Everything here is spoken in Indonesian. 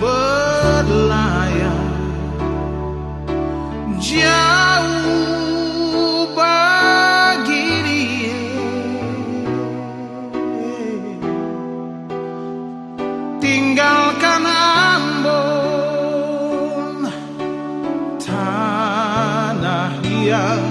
berlayar. Jauh bagi dia. Tinggalkan Ambon tanah yang